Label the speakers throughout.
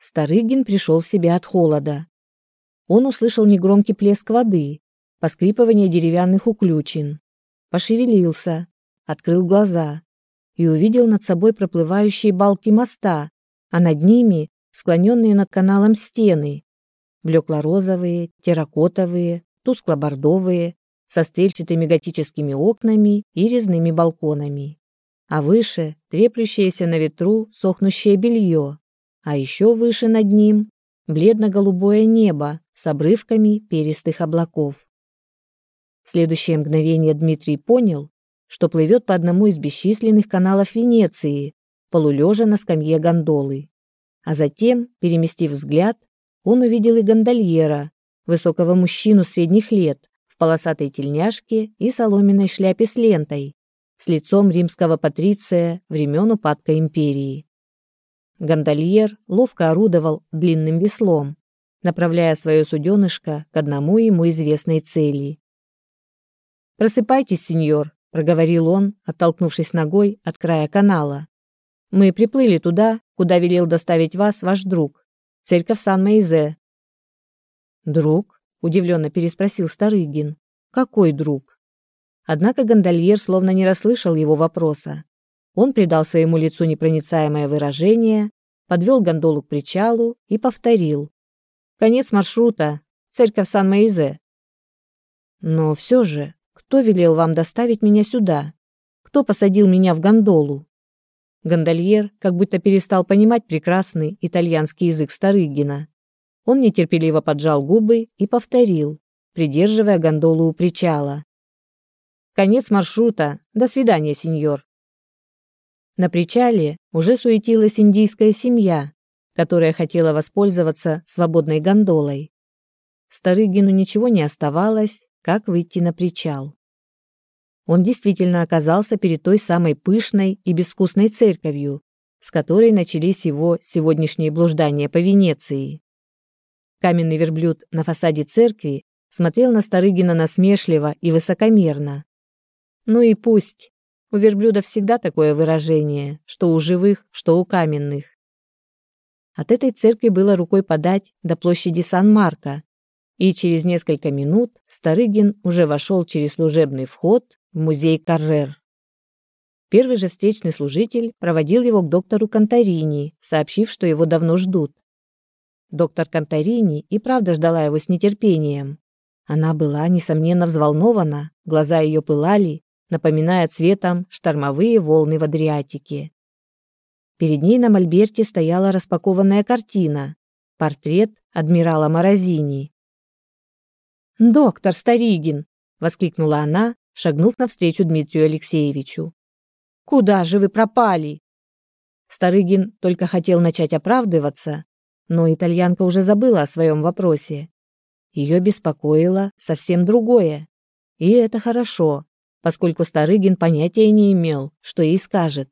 Speaker 1: Старыгин пришел в себя от холода. Он услышал негромкий плеск воды, поскрипывание деревянных уключин, пошевелился, открыл глаза и увидел над собой проплывающие балки моста, а над ними склоненные над каналом стены, блекло-розовые, терракотовые, тускло-бордовые, со стрельчатыми готическими окнами и резными балконами. А выше треплющееся на ветру сохнущее белье, а еще выше над ним бледно-голубое небо с обрывками перистых облаков. В следующее мгновение Дмитрий понял, что плывет по одному из бесчисленных каналов Венеции, полулежа на скамье гондолы. А затем, переместив взгляд, он увидел и гондольера, высокого мужчину средних лет, в полосатой тельняшке и соломенной шляпе с лентой, с лицом римского патриция времен упадка империи. Гондольер ловко орудовал длинным веслом, направляя свое суденышко к одному ему известной цели. «Просыпайтесь, сеньор», — проговорил он, оттолкнувшись ногой от края канала. «Мы приплыли туда, куда велел доставить вас ваш друг, церковь Сан-Мейзе». «Друг?» — удивленно переспросил Старыгин. «Какой друг?» Однако гондольер словно не расслышал его вопроса. Он придал своему лицу непроницаемое выражение, подвел гондолу к причалу и повторил. «Конец маршрута. Церковь Сан-Моизе». «Но все же, кто велел вам доставить меня сюда? Кто посадил меня в гондолу?» Гондольер как будто перестал понимать прекрасный итальянский язык Старыгина. Он нетерпеливо поджал губы и повторил, придерживая гондолу у причала. «Конец маршрута. До свидания, сеньор». На причале уже суетилась индийская семья, которая хотела воспользоваться свободной гондолой. Старыгину ничего не оставалось, как выйти на причал. Он действительно оказался перед той самой пышной и безвкусной церковью, с которой начались его сегодняшние блуждания по Венеции. Каменный верблюд на фасаде церкви смотрел на Старыгина насмешливо и высокомерно. Ну и пусть. У верблюда всегда такое выражение, что у живых, что у каменных. От этой церкви было рукой подать до площади Сан-Марко, и через несколько минут Старыгин уже вошел через служебный вход в музей Каррер. Первый же встречный служитель проводил его к доктору Конторини, сообщив, что его давно ждут. Доктор Конторини и правда ждала его с нетерпением. Она была, несомненно, взволнована, глаза ее пылали, напоминая цветом штормовые волны в Адриатике. Перед ней на мольберте стояла распакованная картина, портрет адмирала Морозини. «Доктор Старигин!» — воскликнула она, шагнув навстречу Дмитрию Алексеевичу. «Куда же вы пропали?» Старыгин только хотел начать оправдываться, но итальянка уже забыла о своем вопросе. Ее беспокоило совсем другое. И это хорошо, поскольку Старыгин понятия не имел, что ей скажет.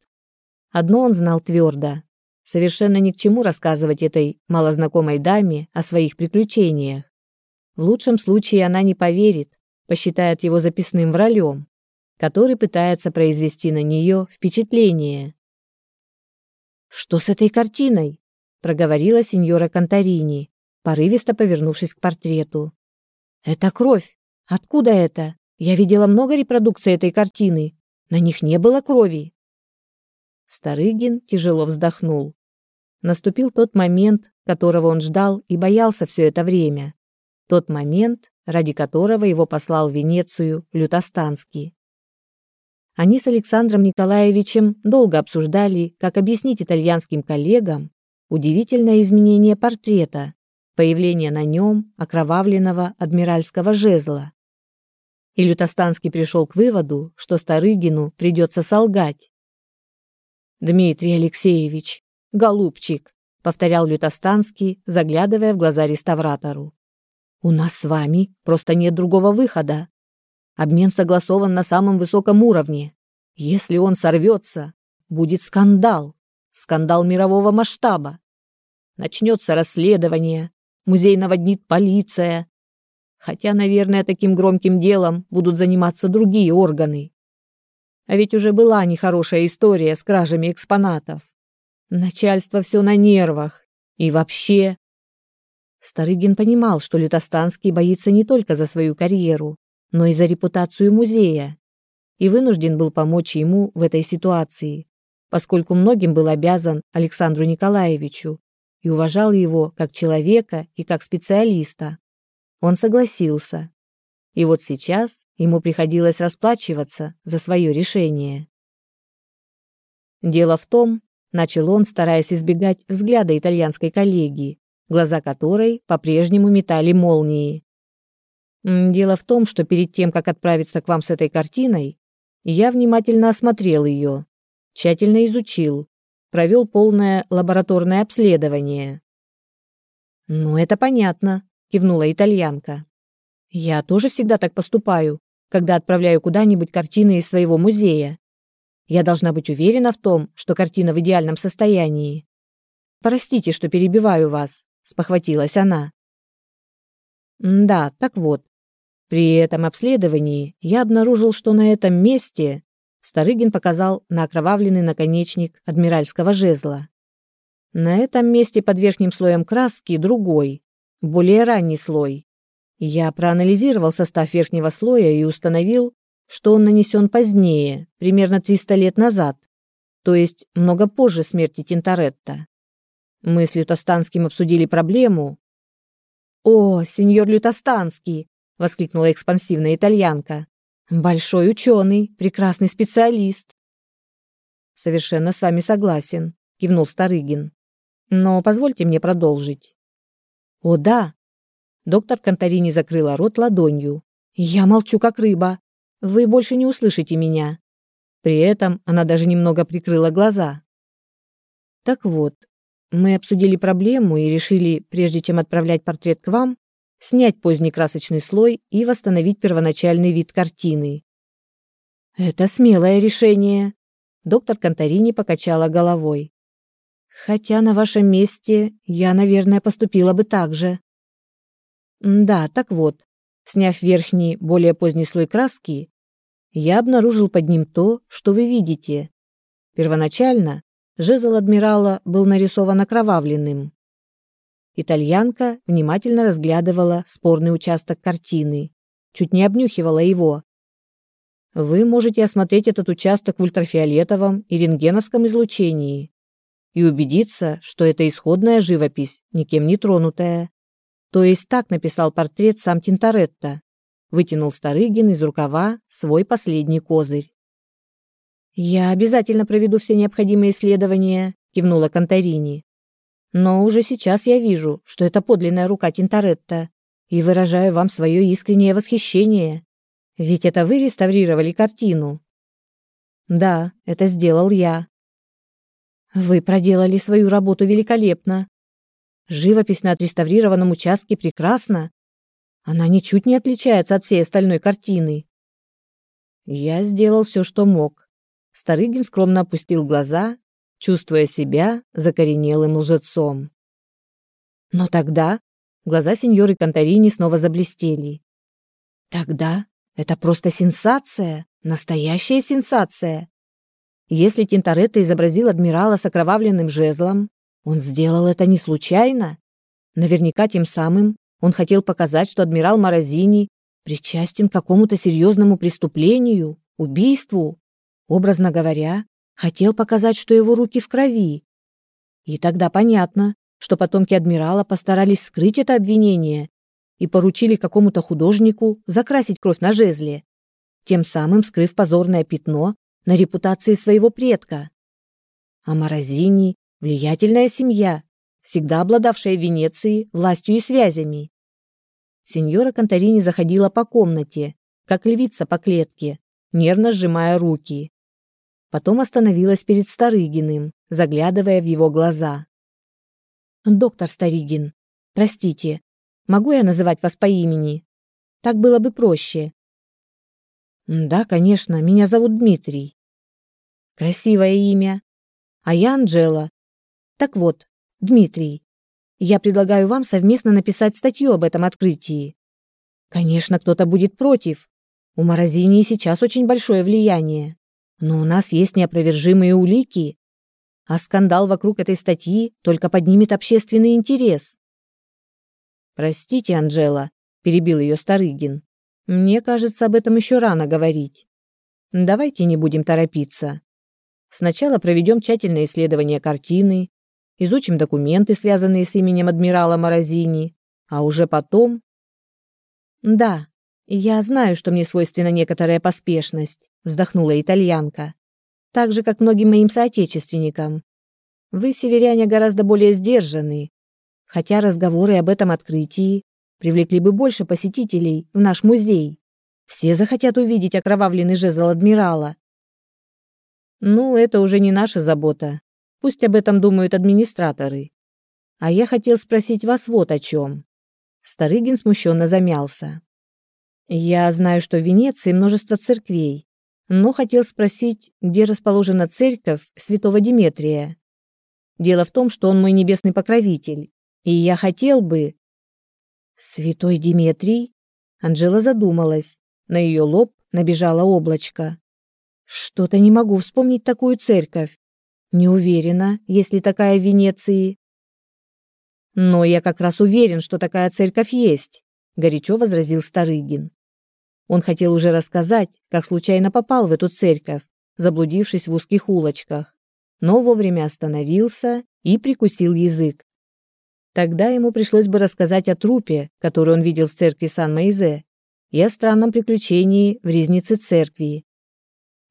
Speaker 1: Одно он знал твердо. Совершенно ни к чему рассказывать этой малознакомой даме о своих приключениях. В лучшем случае она не поверит, посчитает его записным вралем, который пытается произвести на нее впечатление. «Что с этой картиной?» — проговорила сеньора Конторини, порывисто повернувшись к портрету. «Это кровь. Откуда это?» Я видела много репродукций этой картины. На них не было крови. Старыгин тяжело вздохнул. Наступил тот момент, которого он ждал и боялся все это время. Тот момент, ради которого его послал в Венецию Лютостанский. Они с Александром Николаевичем долго обсуждали, как объяснить итальянским коллегам удивительное изменение портрета, появление на нем окровавленного адмиральского жезла. И Лютостанский пришел к выводу, что Старыгину придется солгать. «Дмитрий Алексеевич, голубчик», — повторял Лютостанский, заглядывая в глаза реставратору. «У нас с вами просто нет другого выхода. Обмен согласован на самом высоком уровне. Если он сорвется, будет скандал, скандал мирового масштаба. Начнется расследование, музей наводнит полиция, Хотя, наверное, таким громким делом будут заниматься другие органы. А ведь уже была нехорошая история с кражами экспонатов. Начальство все на нервах, И вообще... Старыгин понимал, что Лютостанский боится не только за свою карьеру, но и за репутацию музея, и вынужден был помочь ему в этой ситуации, поскольку многим был обязан Александру Николаевичу и уважал его как человека и как специалиста. Он согласился. И вот сейчас ему приходилось расплачиваться за свое решение. Дело в том, начал он, стараясь избегать взгляда итальянской коллеги, глаза которой по-прежнему метали молнии. Дело в том, что перед тем, как отправиться к вам с этой картиной, я внимательно осмотрел ее, тщательно изучил, провел полное лабораторное обследование. «Ну, это понятно», — кивнула итальянка. «Я тоже всегда так поступаю, когда отправляю куда-нибудь картины из своего музея. Я должна быть уверена в том, что картина в идеальном состоянии. Простите, что перебиваю вас, спохватилась она. Да, так вот. При этом обследовании я обнаружил, что на этом месте Старыгин показал на окровавленный наконечник адмиральского жезла. На этом месте под верхним слоем краски другой, более ранний слой. Я проанализировал состав верхнего слоя и установил, что он нанесен позднее, примерно 300 лет назад, то есть много позже смерти Тинторетта. Мы с Лютостанским обсудили проблему. «О, сеньор Лютостанский!» — воскликнула экспансивная итальянка. «Большой ученый, прекрасный специалист». «Совершенно с вами согласен», — кивнул Старыгин. «Но позвольте мне продолжить». «О, да!» Доктор Конторини закрыла рот ладонью. «Я молчу, как рыба. Вы больше не услышите меня. При этом она даже немного прикрыла глаза. Так вот, мы обсудили проблему и решили, прежде чем отправлять портрет к вам, снять поздний красочный слой и восстановить первоначальный вид картины. Это смелое решение. Доктор Конторини покачала головой. Хотя на вашем месте я, наверное, поступила бы так же. Да, так вот, Сняв верхний, более поздний слой краски, я обнаружил под ним то, что вы видите. Первоначально жезл адмирала был нарисован окровавленным. Итальянка внимательно разглядывала спорный участок картины, чуть не обнюхивала его. Вы можете осмотреть этот участок в ультрафиолетовом и рентгеновском излучении и убедиться, что это исходная живопись, никем не тронутая. То есть так написал портрет сам Тинторетто. Вытянул Старыгин из рукава свой последний козырь. «Я обязательно проведу все необходимые исследования», — кивнула Конторини. «Но уже сейчас я вижу, что это подлинная рука Тинторетто, и выражаю вам свое искреннее восхищение. Ведь это вы реставрировали картину». «Да, это сделал я». «Вы проделали свою работу великолепно», Живопись на отреставрированном участке прекрасна. Она ничуть не отличается от всей остальной картины. Я сделал все, что мог. Старыгин скромно опустил глаза, чувствуя себя закоренелым лжецом. Но тогда глаза сеньоры Конторини снова заблестели. Тогда это просто сенсация, настоящая сенсация. Если Тинторетто изобразил адмирала с окровавленным жезлом, он сделал это не случайно. Наверняка тем самым он хотел показать, что адмирал Морозини причастен к какому-то серьезному преступлению, убийству. Образно говоря, хотел показать, что его руки в крови. И тогда понятно, что потомки адмирала постарались скрыть это обвинение и поручили какому-то художнику закрасить кровь на жезле, тем самым скрыв позорное пятно на репутации своего предка. А Морозини Влиятельная семья, всегда обладавшая в Венеции властью и связями. Сеньора Конторини заходила по комнате, как львица по клетке, нервно сжимая руки. Потом остановилась перед Старыгиным, заглядывая в его глаза. «Доктор Старыгин, простите, могу я называть вас по имени? Так было бы проще». «Да, конечно, меня зовут Дмитрий». «Красивое имя. А я Анжела, так вот, Дмитрий, я предлагаю вам совместно написать статью об этом открытии. Конечно, кто-то будет против. У Морозини сейчас очень большое влияние. Но у нас есть неопровержимые улики. А скандал вокруг этой статьи только поднимет общественный интерес. Простите, Анжела, перебил ее Старыгин. Мне кажется, об этом еще рано говорить. Давайте не будем торопиться. Сначала проведем тщательное исследование картины, изучим документы, связанные с именем адмирала Морозини, а уже потом... Да, я знаю, что мне свойственна некоторая поспешность, вздохнула итальянка. Так же, как многим моим соотечественникам. Вы, северяне, гораздо более сдержаны, хотя разговоры об этом открытии привлекли бы больше посетителей в наш музей. Все захотят увидеть окровавленный жезл адмирала. Ну, это уже не наша забота. Пусть об этом думают администраторы. А я хотел спросить вас вот о чем. Старыгин смущенно замялся. Я знаю, что в Венеции множество церквей, но хотел спросить, где расположена церковь святого Диметрия. Дело в том, что он мой небесный покровитель, и я хотел бы... Святой Диметрий? Анжела задумалась. На ее лоб набежало облачко. Что-то не могу вспомнить такую церковь. Не уверена, есть ли такая в Венеции. Но я как раз уверен, что такая церковь есть, горячо возразил Старыгин. Он хотел уже рассказать, как случайно попал в эту церковь, заблудившись в узких улочках, но вовремя остановился и прикусил язык. Тогда ему пришлось бы рассказать о трупе, который он видел в церкви Сан-Моизе, и о странном приключении в резнице церкви.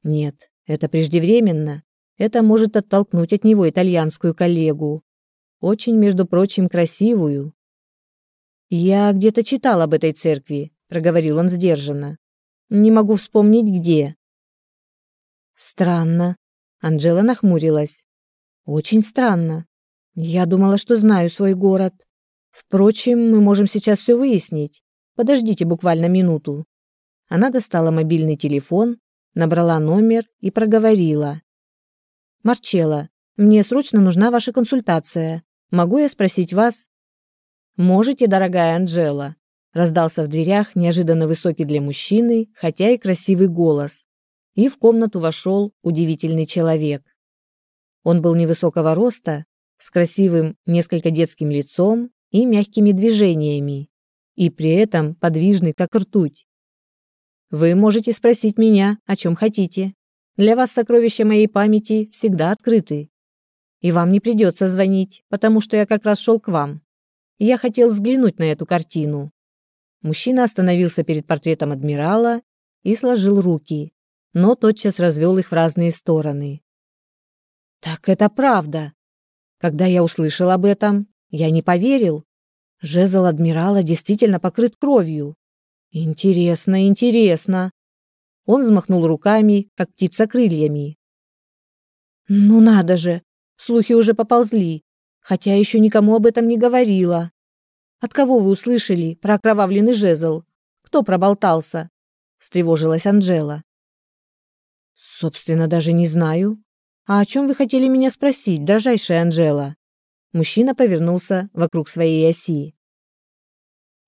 Speaker 1: Нет, это преждевременно. Это может оттолкнуть от него итальянскую коллегу. Очень, между прочим, красивую. «Я где-то читал об этой церкви», — проговорил он сдержанно. «Не могу вспомнить, где». «Странно». Анжела нахмурилась. «Очень странно. Я думала, что знаю свой город. Впрочем, мы можем сейчас все выяснить. Подождите буквально минуту. Она достала мобильный телефон, набрала номер и проговорила. Марчелла, мне срочно нужна ваша консультация. Могу я спросить вас? Можете, дорогая Анжела. Раздался в дверях неожиданно высокий для мужчины, хотя и красивый голос. И в комнату вошел удивительный человек. Он был невысокого роста, с красивым, несколько детским лицом и мягкими движениями, и при этом подвижный, как ртуть. Вы можете спросить меня, о чем хотите. Для вас сокровища моей памяти всегда открыты. И вам не придется звонить, потому что я как раз шел к вам. Я хотел взглянуть на эту картину. Мужчина остановился перед портретом адмирала и сложил руки, но тотчас развел их в разные стороны. Так это правда, когда я услышал об этом, я не поверил. Жезл адмирала действительно покрыт кровью. Интересно, интересно. Он взмахнул руками, как птица крыльями. Ну надо же, слухи уже поползли, хотя еще никому об этом не говорила. От кого вы услышали про окровавленный жезл? Кто проболтался? встревожилась Анжела. Собственно, даже не знаю. «А о чем вы хотели меня спросить, дрожайшая Анжела?» Мужчина повернулся вокруг своей оси.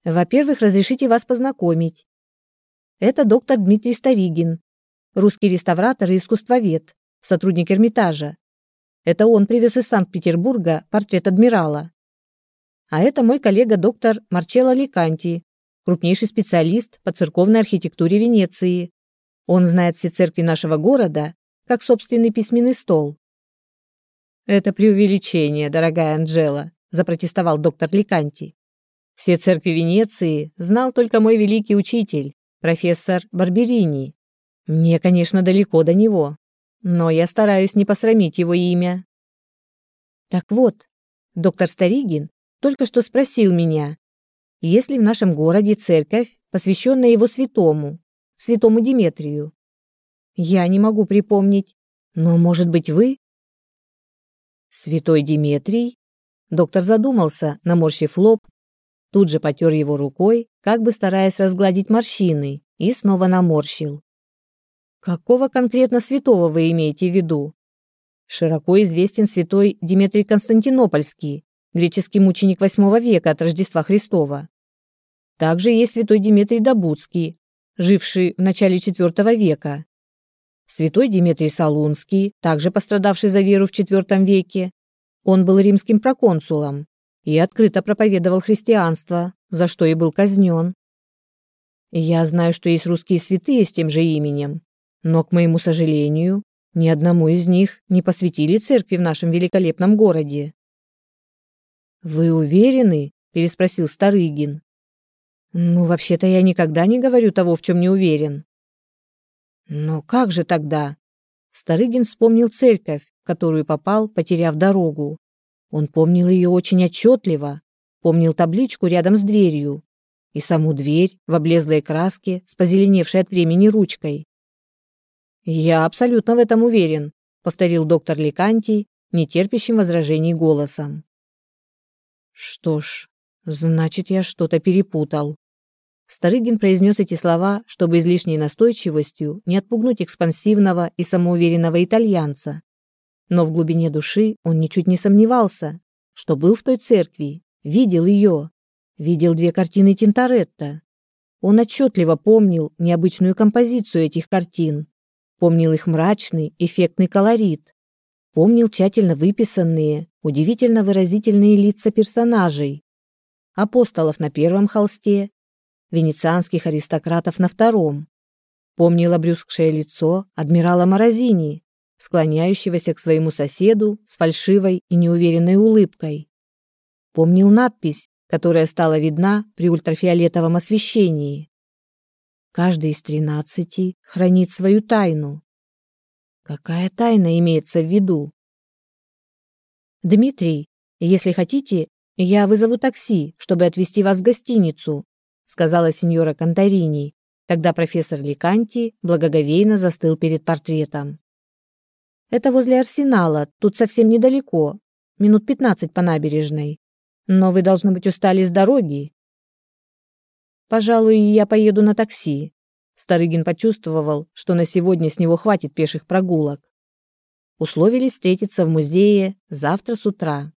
Speaker 1: «Во-первых, разрешите вас познакомить. Это доктор Дмитрий Старигин, русский реставратор и искусствовед, сотрудник Эрмитажа. Это он привез из Санкт-Петербурга портрет адмирала. А это мой коллега доктор Марчелло Ликанти, крупнейший специалист по церковной архитектуре Венеции. Он знает все церкви нашего города как собственный письменный стол. Это преувеличение, дорогая Анжела, запротестовал доктор Ликанти. Все церкви Венеции знал только мой великий учитель, профессор Барберини. Мне, конечно, далеко до него, но я стараюсь не посрамить его имя. Так вот, доктор Старигин только что спросил меня, есть ли в нашем городе церковь, посвященная его святому, святому Диметрию. Я не могу припомнить. Но, может быть, вы? Святой Диметрий? Доктор задумался, наморщив лоб, тут же потер его рукой, как бы стараясь разгладить морщины, и снова наморщил. Какого конкретно святого вы имеете в виду? Широко известен святой Диметрий Константинопольский, греческий мученик VIII века от Рождества Христова. Также есть святой Димитрий Добудский, живший в начале IV века. Святой Дмитрий Солунский, также пострадавший за веру в IV веке, он был римским проконсулом и открыто проповедовал христианство, за что и был казнен. Я знаю, что есть русские святые с тем же именем, но, к моему сожалению, ни одному из них не посвятили церкви в нашем великолепном городе. «Вы уверены?» – переспросил Старыгин. «Ну, вообще-то я никогда не говорю того, в чем не уверен». «Но как же тогда?» Старыгин вспомнил церковь, в которую попал, потеряв дорогу. Он помнил ее очень отчетливо, помнил табличку рядом с дверью и саму дверь в облезлой краске с позеленевшей от времени ручкой. «Я абсолютно в этом уверен», — повторил доктор Ликантий, нетерпящим возражений голосом. «Что ж, значит, я что-то перепутал». Старыгин произнес эти слова, чтобы излишней настойчивостью не отпугнуть экспансивного и самоуверенного итальянца. Но в глубине души он ничуть не сомневался, что был в той церкви, видел ее, видел две картины Тинторетто. Он отчетливо помнил необычную композицию этих картин, помнил их мрачный, эффектный колорит, помнил тщательно выписанные, удивительно выразительные лица персонажей, апостолов на первом холсте, венецианских аристократов на втором, помнил обрюзгшее лицо адмирала Морозини, склоняющегося к своему соседу с фальшивой и неуверенной улыбкой. Помнил надпись, которая стала видна при ультрафиолетовом освещении. Каждый из тринадцати хранит свою тайну. Какая тайна имеется в виду? Дмитрий, если хотите, я вызову такси, чтобы отвезти вас в гостиницу, сказала сеньора Конторини, когда профессор Ликанти благоговейно застыл перед портретом. Это возле арсенала, тут совсем недалеко, минут пятнадцать по набережной. Но вы должны быть устали с дороги Пожалуй, я поеду на такси. Старыгин почувствовал, что на сегодня с него хватит пеших прогулок. Условились встретиться в музее завтра с утра.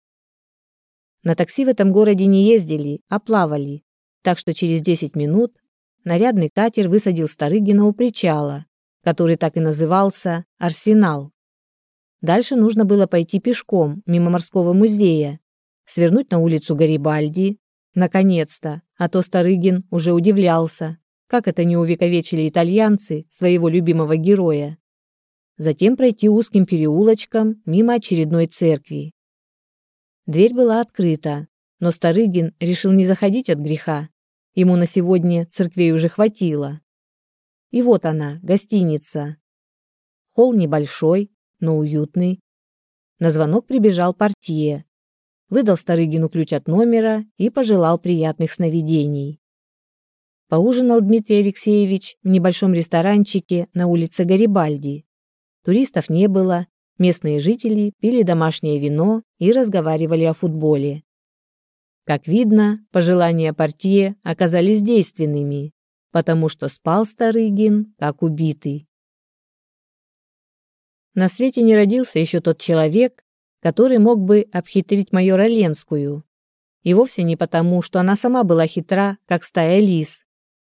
Speaker 1: На такси в этом городе не ездили, а плавали, так что через 10 минут нарядный катер высадил Старыгина у причала, который так и назывался «Арсенал». Дальше нужно было пойти пешком мимо морского музея, свернуть на улицу Гарибальди, Наконец-то, а то Старыгин уже удивлялся, как это не увековечили итальянцы своего любимого героя. Затем пройти узким переулочком мимо очередной церкви. Дверь была открыта, но Старыгин решил не заходить от греха. Ему на сегодня церквей уже хватило. И вот она, гостиница. Холл небольшой, но уютный. На звонок прибежал портье, выдал Старыгину ключ от номера и пожелал приятных сновидений. Поужинал Дмитрий Алексеевич в небольшом ресторанчике на улице Гарибальди. Туристов не было, местные жители пили домашнее вино и разговаривали о футболе. Как видно, пожелания портье оказались действенными, потому что спал Старыгин, как убитый. На свете не родился еще тот человек, который мог бы обхитрить майора Ленскую. И вовсе не потому, что она сама была хитра, как стая лис.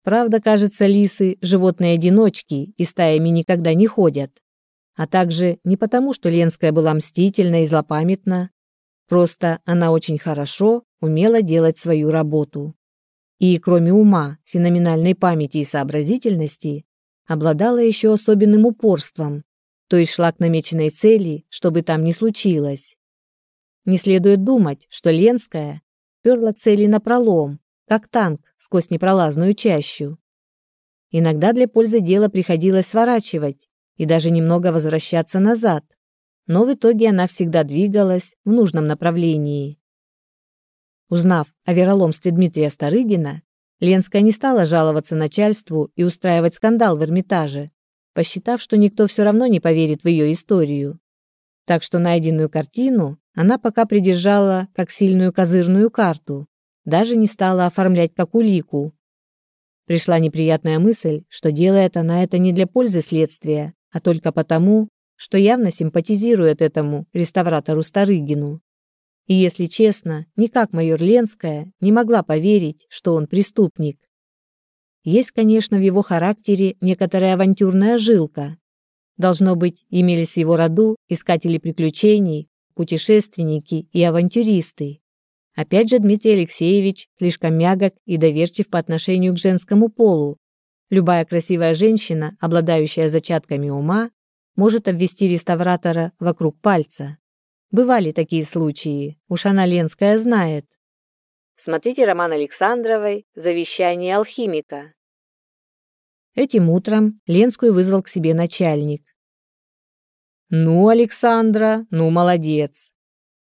Speaker 1: Правда, кажется, лисы – животные-одиночки и стаями никогда не ходят. А также не потому, что Ленская была мстительна и злопамятна. Просто она очень хорошо умела делать свою работу. И кроме ума, феноменальной памяти и сообразительности, обладала еще особенным упорством, то есть шла к намеченной цели, чтобы там не случилось. Не следует думать, что Ленская перла цели напролом, как танк сквозь непролазную чащу. Иногда для пользы дела приходилось сворачивать и даже немного возвращаться назад, но в итоге она всегда двигалась в нужном направлении. Узнав о вероломстве Дмитрия Старыгина, Ленская не стала жаловаться начальству и устраивать скандал в Эрмитаже, посчитав, что никто все равно не поверит в ее историю. Так что найденную картину она пока придержала как сильную козырную карту, даже не стала оформлять как улику. Пришла неприятная мысль, что делает она это не для пользы следствия, а только потому, что явно симпатизирует этому реставратору Старыгину. И если честно, никак майор Ленская не могла поверить, что он преступник. Есть, конечно, в его характере некоторая авантюрная жилка. Должно быть, имелись в его роду искатели приключений, путешественники и авантюристы. Опять же, Дмитрий Алексеевич слишком мягок и доверчив по отношению к женскому полу. Любая красивая женщина, обладающая зачатками ума, может обвести реставратора вокруг пальца. Бывали такие случаи, уж она Ленская знает. Смотрите роман Александровой «Завещание алхимика». Этим утром Ленскую вызвал к себе начальник. «Ну, Александра, ну, молодец.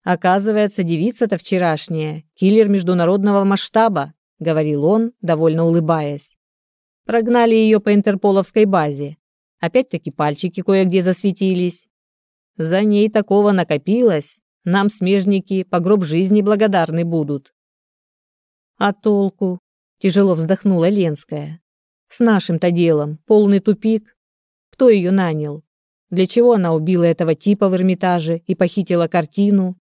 Speaker 1: Оказывается, девица-то вчерашняя, киллер международного масштаба», — говорил он, довольно улыбаясь. Прогнали ее по интерполовской базе. Опять-таки пальчики кое-где засветились. За ней такого накопилось, нам смежники по гроб жизни благодарны будут. А толку? Тяжело вздохнула Ленская. С нашим-то делом полный тупик. Кто ее нанял? Для чего она убила этого типа в Эрмитаже и похитила картину?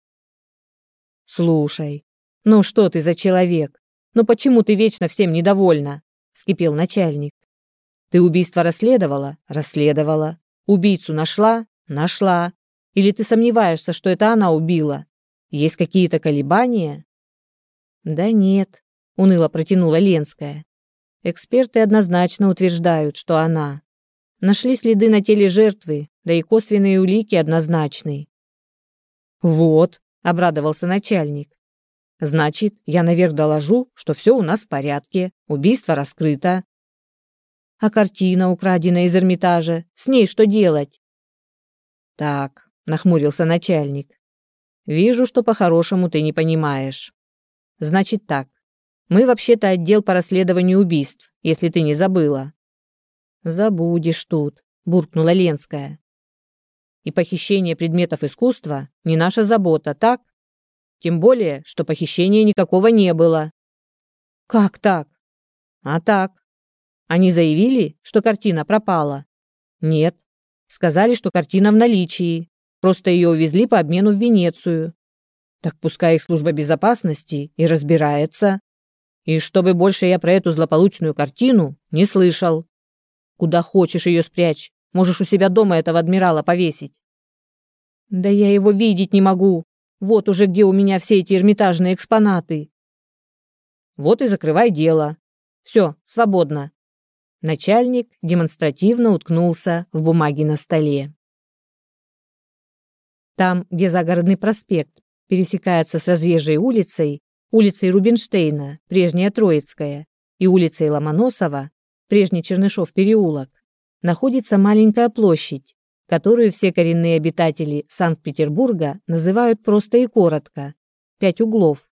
Speaker 1: Слушай, ну что ты за человек? Ну почему ты вечно всем недовольна? Вскипел начальник. Ты убийство расследовала? Расследовала. Убийцу нашла? Нашла. Или ты сомневаешься, что это она убила? Есть какие-то колебания? Да нет, уныло протянула Ленская. Эксперты однозначно утверждают, что она. Нашли следы на теле жертвы, да и косвенные улики однозначны. Вот, обрадовался начальник. Значит, я наверх доложу, что все у нас в порядке, убийство раскрыто. А картина, украденная из Эрмитажа, с ней что делать? Так, нахмурился начальник. Вижу, что по-хорошему ты не понимаешь. Значит так, мы вообще-то отдел по расследованию убийств, если ты не забыла. Забудешь тут, буркнула Ленская. И похищение предметов искусства не наша забота, так? Тем более, что похищения никакого не было. Как так? А так. Они заявили, что картина пропала? Нет. Сказали, что картина в наличии. Просто ее увезли по обмену в Венецию. Так пускай их служба безопасности и разбирается. И чтобы больше я про эту злополучную картину не слышал. Куда хочешь ее спрячь. Можешь у себя дома этого адмирала повесить. Да я его видеть не могу. Вот уже где у меня все эти эрмитажные экспонаты. Вот и закрывай дело. Все, свободно. Начальник демонстративно уткнулся в бумаги на столе. Там, где загородный проспект пересекается с разъезжей улицей, улицей Рубинштейна, прежняя Троицкая, и улицей Ломоносова, прежний Чернышов переулок, находится маленькая площадь, которую все коренные обитатели Санкт-Петербурга называют просто и коротко – пять углов.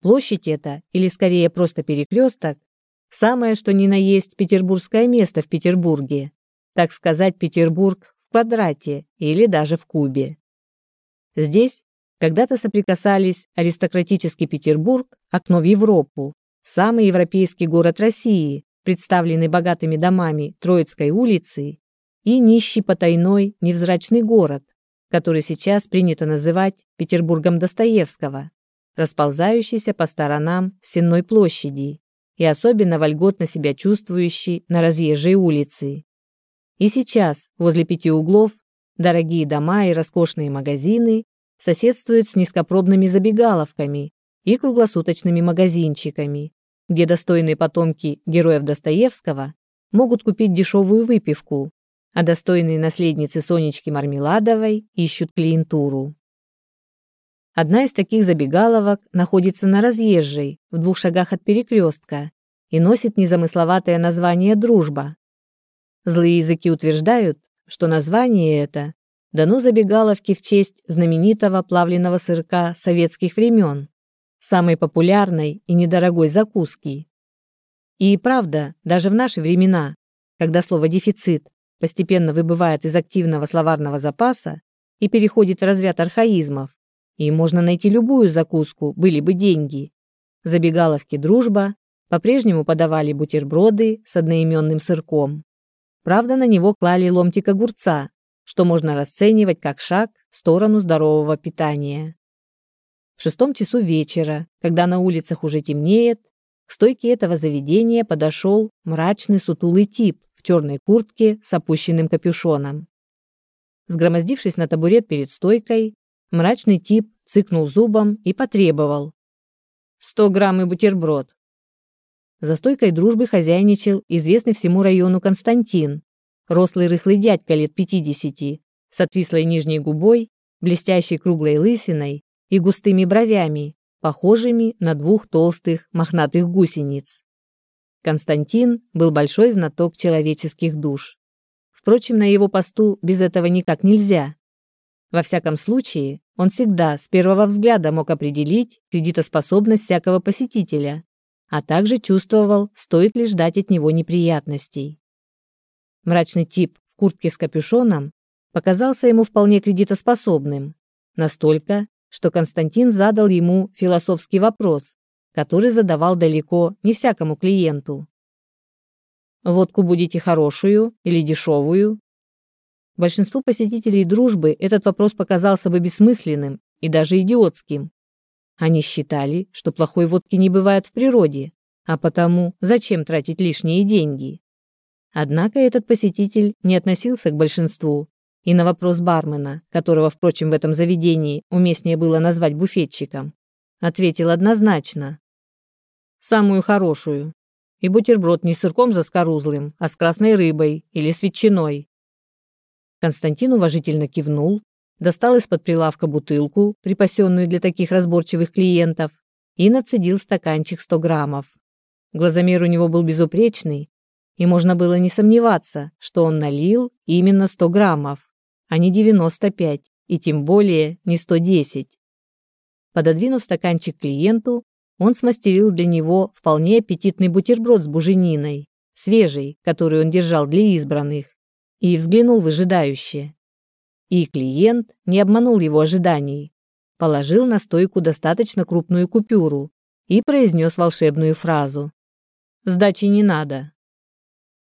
Speaker 1: Площадь эта, или скорее просто перекресток, самое что ни на есть петербургское место в Петербурге, так сказать, Петербург в квадрате или даже в кубе. Здесь когда-то соприкасались аристократический Петербург, окно в Европу, самый европейский город России, представленный богатыми домами Троицкой улицы, и нищий потайной невзрачный город, который сейчас принято называть Петербургом Достоевского, расползающийся по сторонам Сенной площади и особенно вольготно себя чувствующий на разъезжей улице. И сейчас возле пяти углов дорогие дома и роскошные магазины соседствует с низкопробными забегаловками и круглосуточными магазинчиками, где достойные потомки героев Достоевского могут купить дешевую выпивку, а достойные наследницы Сонечки Мармеладовой ищут клиентуру. Одна из таких забегаловок находится на разъезжей, в двух шагах от перекрестка, и носит незамысловатое название «Дружба». Злые языки утверждают, что название это дано забегаловке в честь знаменитого плавленного сырка советских времен, самой популярной и недорогой закуски. И правда, даже в наши времена, когда слово «дефицит» постепенно выбывает из активного словарного запаса и переходит в разряд архаизмов, и можно найти любую закуску, были бы деньги. Забегаловки «Дружба» по-прежнему подавали бутерброды с одноименным сырком. Правда, на него клали ломтик огурца, что можно расценивать как шаг в сторону здорового питания. В шестом часу вечера, когда на улицах уже темнеет, к стойке этого заведения подошел мрачный сутулый тип в черной куртке с опущенным капюшоном Сгромоздившись на табурет перед стойкой, мрачный тип цыкнул зубом и потребовал. «Сто грамм и бутерброд». За стойкой дружбы хозяйничал известный всему району Константин, рослый рыхлый дядька лет пятидесяти, с отвислой нижней губой, блестящей круглой лысиной и густыми бровями, похожими на двух толстых мохнатых гусениц. Константин был большой знаток человеческих душ. Впрочем, на его посту без этого никак нельзя. Во всяком случае, он всегда с первого взгляда мог определить кредитоспособность всякого посетителя, а также чувствовал, стоит ли ждать от него неприятностей. Мрачный тип в куртке с капюшоном показался ему вполне кредитоспособным, настолько, что Константин задал ему философский вопрос, который задавал далеко не всякому клиенту. «Водку будете хорошую или дешевую?» Большинству посетителей дружбы этот вопрос показался бы бессмысленным и даже идиотским. Они считали, что плохой водки не бывает в природе, а потому зачем тратить лишние деньги? Однако этот посетитель не относился к большинству, и на вопрос бармена, которого, впрочем, в этом заведении уместнее было назвать буфетчиком, ответил однозначно. Самую хорошую. И бутерброд не с сырком заскорузлым, а с красной рыбой или с ветчиной. Константин уважительно кивнул, достал из-под прилавка бутылку, припасенную для таких разборчивых клиентов, и нацедил стаканчик 100 граммов. Глазомер у него был безупречный, и можно было не сомневаться, что он налил именно 100 граммов, а не 95, и тем более не 110. Пододвинув стаканчик клиенту, он смастерил для него вполне аппетитный бутерброд с бужениной, свежий, который он держал для избранных, и взглянул выжидающе. И клиент не обманул его ожиданий, положил на стойку достаточно крупную купюру и произнес волшебную фразу. «Сдачи не надо».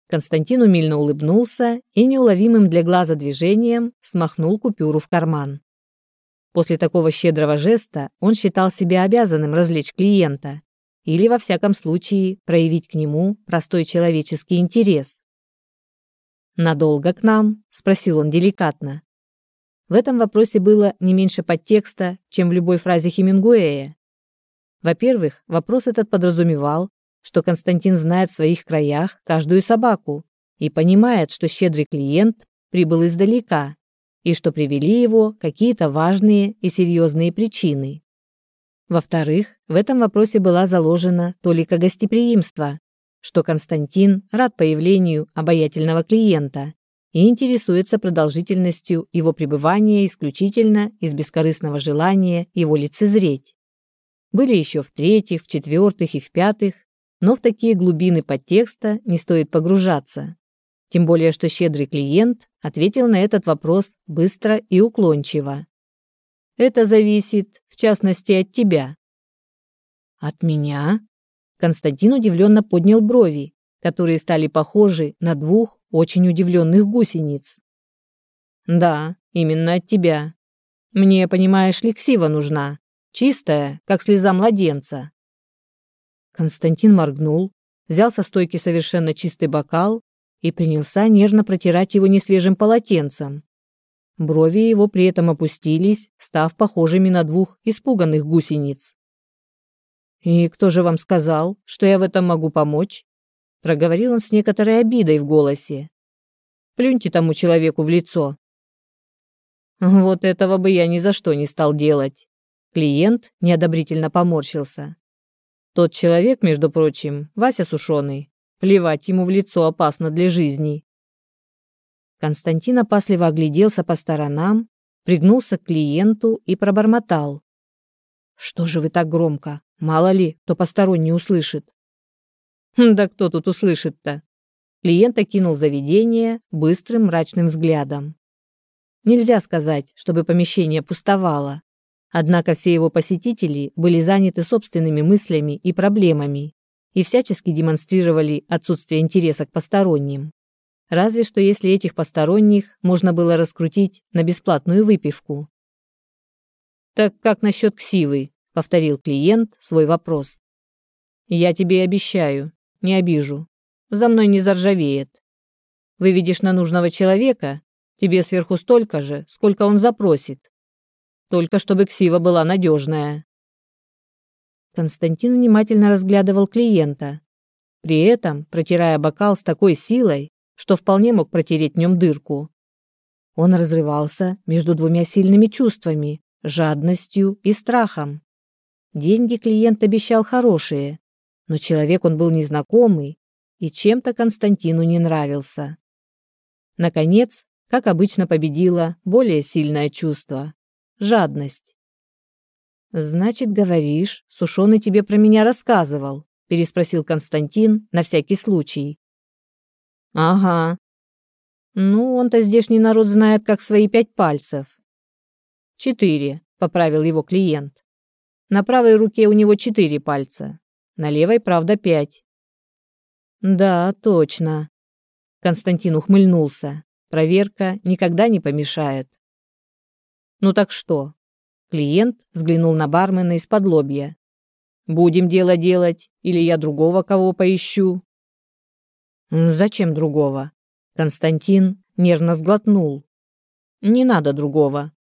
Speaker 1: Константин умильно улыбнулся и неуловимым для глаза движением смахнул купюру в карман. После такого щедрого жеста он считал себя обязанным развлечь клиента или, во всяком случае, проявить к нему простой человеческий интерес. «Надолго к нам?» – спросил он деликатно. В этом вопросе было не меньше подтекста, чем в любой фразе Хемингуэя. Во-первых, вопрос этот подразумевал, что Константин знает в своих краях каждую собаку и понимает, что щедрый клиент прибыл издалека и что привели его какие-то важные и серьезные причины. Во-вторых, в этом вопросе была заложена толика гостеприимства, что Константин рад появлению обаятельного клиента и интересуется продолжительностью его пребывания исключительно из бескорыстного желания его лицезреть. Были еще в-третьих, в-четвертых и в-пятых, но в такие глубины подтекста не стоит погружаться. Тем более, что щедрый клиент ответил на этот вопрос быстро и уклончиво. «Это зависит, в частности, от тебя». «От меня?» Константин удивленно поднял брови, которые стали похожи на двух очень удивленных гусениц. «Да, именно от тебя. Мне, понимаешь ли, ксива нужна, чистая, как слеза младенца». Константин моргнул, взял со стойки совершенно чистый бокал и принялся нежно протирать его несвежим полотенцем. Брови его при этом опустились, став похожими на двух испуганных гусениц. «И кто же вам сказал, что я в этом могу помочь?» Проговорил он с некоторой обидой в голосе. «Плюньте тому человеку в лицо». «Вот этого бы я ни за что не стал делать». Клиент неодобрительно поморщился. «Тот человек, между прочим, Вася Сушеный. Плевать ему в лицо опасно для жизни». Константин опасливо огляделся по сторонам, пригнулся к клиенту и пробормотал. «Что же вы так громко? Мало ли, кто посторонний услышит. Хм, да кто тут услышит-то? Клиент окинул заведение быстрым мрачным взглядом. Нельзя сказать, чтобы помещение пустовало. Однако все его посетители были заняты собственными мыслями и проблемами и всячески демонстрировали отсутствие интереса к посторонним. Разве что если этих посторонних можно было раскрутить на бесплатную выпивку. «Так как насчет ксивы?» повторил клиент свой вопрос. Я тебе обещаю, не обижу. За мной не заржавеет. Выведешь на нужного человека, Тебе сверху столько же, сколько он запросит. Только чтобы ксива была надежная. Константин внимательно разглядывал клиента, при этом протирая бокал с такой силой, что вполне мог протереть в нем дырку. Он разрывался между двумя сильными чувствами – жадностью и страхом. Деньги клиент обещал хорошие, но человек он был незнакомый и чем-то Константину не нравился. Наконец, как обычно, победило более сильное чувство – жадность. «Значит, говоришь, Сушеный тебе про меня рассказывал?» – переспросил Константин на всякий случай. «Ага. Ну, он-то здешний народ знает, как свои пять пальцев». «Четыре», – поправил его клиент. «На правой руке у него четыре пальца, на левой, правда, пять». «Да, точно». Константин ухмыльнулся. Проверка никогда не помешает. Ну так что? Клиент взглянул на бармена из-под лобья. Будем дело делать или я другого кого поищу? Зачем другого? Константин нервно сглотнул. Не надо другого.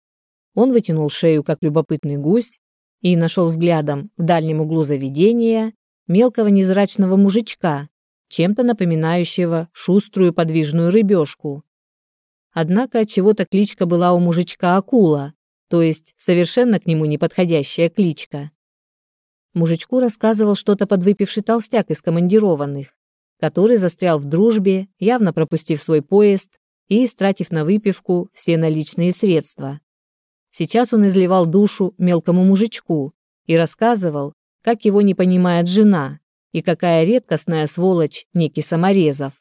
Speaker 1: Он вытянул шею, как любопытный гусь, и нашел взглядом в дальнем углу заведения мелкого незрачного мужичка, чем-то напоминающего шуструю подвижную рыбешку. Однако от чего-то кличка была у мужичка Акула, то есть совершенно к нему неподходящая кличка. Мужичку рассказывал что-то подвыпивший толстяк из командированных, который застрял в дружбе, явно пропустив свой поезд и истратив на выпивку все наличные средства. Сейчас он изливал душу мелкому мужичку и рассказывал, как его не понимает жена и какая редкостная сволочь некий Саморезов.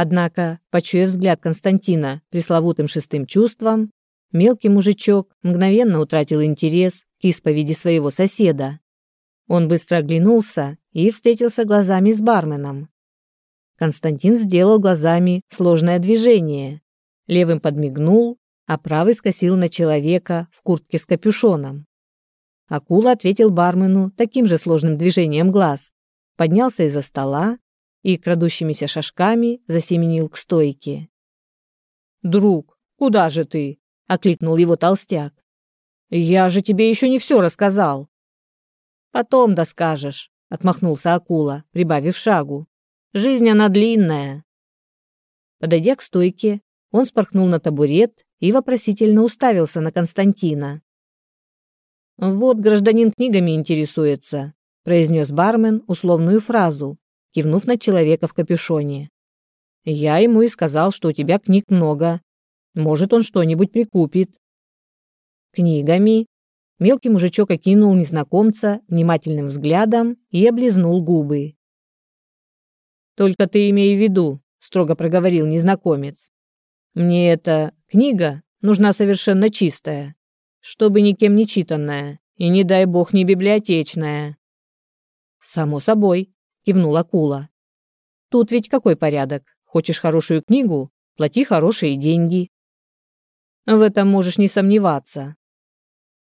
Speaker 1: Однако, почуяв взгляд Константина пресловутым шестым чувством, мелкий мужичок мгновенно утратил интерес к исповеди своего соседа. Он быстро оглянулся и встретился глазами с барменом. Константин сделал глазами сложное движение. Левым подмигнул, а правый скосил на человека в куртке с капюшоном. Акула ответил бармену таким же сложным движением глаз, поднялся из-за стола и крадущимися шажками засеменил к стойке. «Друг, куда же ты?» — окликнул его толстяк. «Я же тебе еще не все рассказал». «Потом доскажешь», — отмахнулся акула, прибавив шагу. «Жизнь она длинная». Подойдя к стойке, он спорхнул на табурет и вопросительно уставился на Константина. «Вот гражданин книгами интересуется», — произнес бармен условную фразу, кивнув на человека в капюшоне. Я ему и сказал, что у тебя книг много. Может, он что-нибудь прикупит. Книгами. Мелкий мужичок окинул незнакомца внимательным взглядом и облизнул губы. Только ты имей в виду, строго проговорил незнакомец. Мне эта книга нужна совершенно чистая, чтобы никем не читанная и не дай бог не библиотечная. Само собой, кивнул акула. Тут ведь какой порядок? Хочешь хорошую книгу? Плати хорошие деньги. В этом можешь не сомневаться.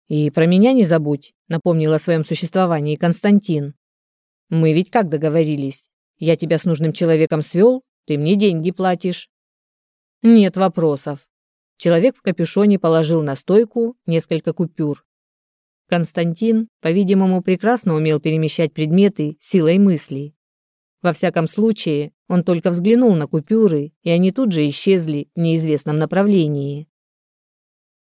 Speaker 1: И про меня не забудь, напомнил о своем существовании Константин. Мы ведь как договорились? Я тебя с нужным человеком свел, ты мне деньги платишь. Нет вопросов. Человек в капюшоне положил на стойку несколько купюр. Константин, по-видимому, прекрасно умел перемещать предметы силой мысли. Во всяком случае, он только взглянул на купюры, и они тут же исчезли в неизвестном направлении.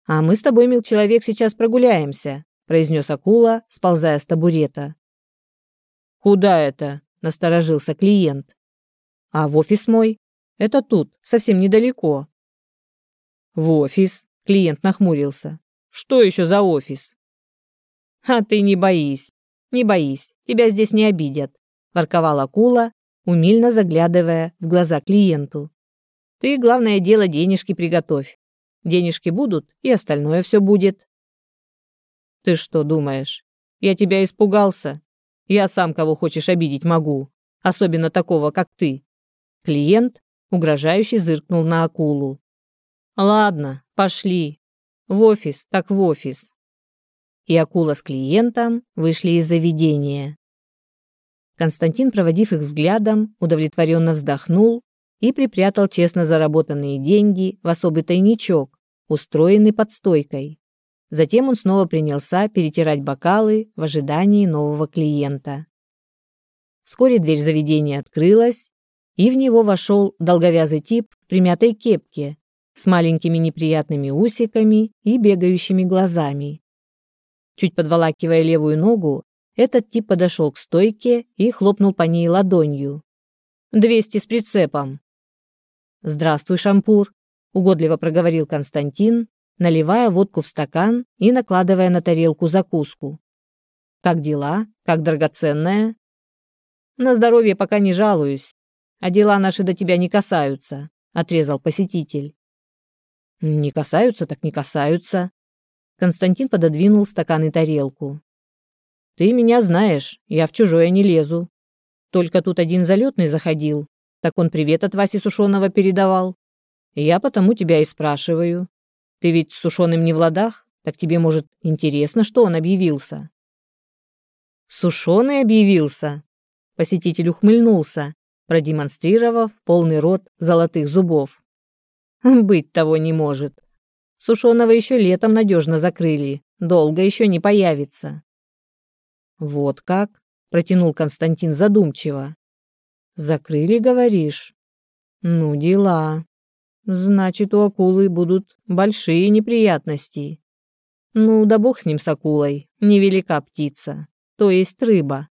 Speaker 1: «А мы с тобой, мил человек, сейчас прогуляемся», — произнес акула, сползая с табурета. «Куда это?» — насторожился клиент. «А в офис мой? Это тут, совсем недалеко». «В офис?» — клиент нахмурился. «Что еще за офис?» «А ты не боись, не боись, тебя здесь не обидят ворковал акула, умильно заглядывая в глаза клиенту. Ты, главное дело, денежки приготовь. Денежки будут, и остальное все будет. Ты что думаешь? Я тебя испугался? Я сам кого хочешь обидеть могу, особенно такого, как ты. Клиент угрожающе зыркнул на акулу. Ладно, пошли. В офис, так в офис. И акула с клиентом вышли из заведения. Константин, проводив их взглядом, удовлетворенно вздохнул и припрятал честно заработанные деньги в особый тайничок, устроенный под стойкой. Затем он снова принялся перетирать бокалы в ожидании нового клиента. Вскоре дверь заведения открылась, и в него вошел долговязый тип в примятой кепке с маленькими неприятными усиками и бегающими глазами. Чуть подволакивая левую ногу, этот тип подошел к стойке и хлопнул по ней ладонью. «Двести с прицепом». «Здравствуй, Шампур», — угодливо проговорил Константин, наливая водку в стакан и накладывая на тарелку закуску. «Как дела? Как драгоценная?» «На здоровье пока не жалуюсь, а дела наши до тебя не касаются», — отрезал посетитель. «Не касаются, так не касаются». Константин пододвинул стакан и тарелку. «Ты меня знаешь, я в чужое не лезу. Только тут один залетный заходил, так он привет от Васи Сушеного передавал. Я потому тебя и спрашиваю. Ты ведь с Сушеным не в ладах, так тебе, может, интересно, что он объявился?» «Сушеный объявился?» Посетитель ухмыльнулся, продемонстрировав полный рот золотых зубов. Быть того не может. Сушеного еще летом надежно закрыли, долго еще не появится. Вот как, протянул Константин задумчиво. Закрыли, говоришь? Ну, дела. Значит, у акулы будут большие неприятности. Ну, да бог с ним с акулой, невелика птица, то есть рыба.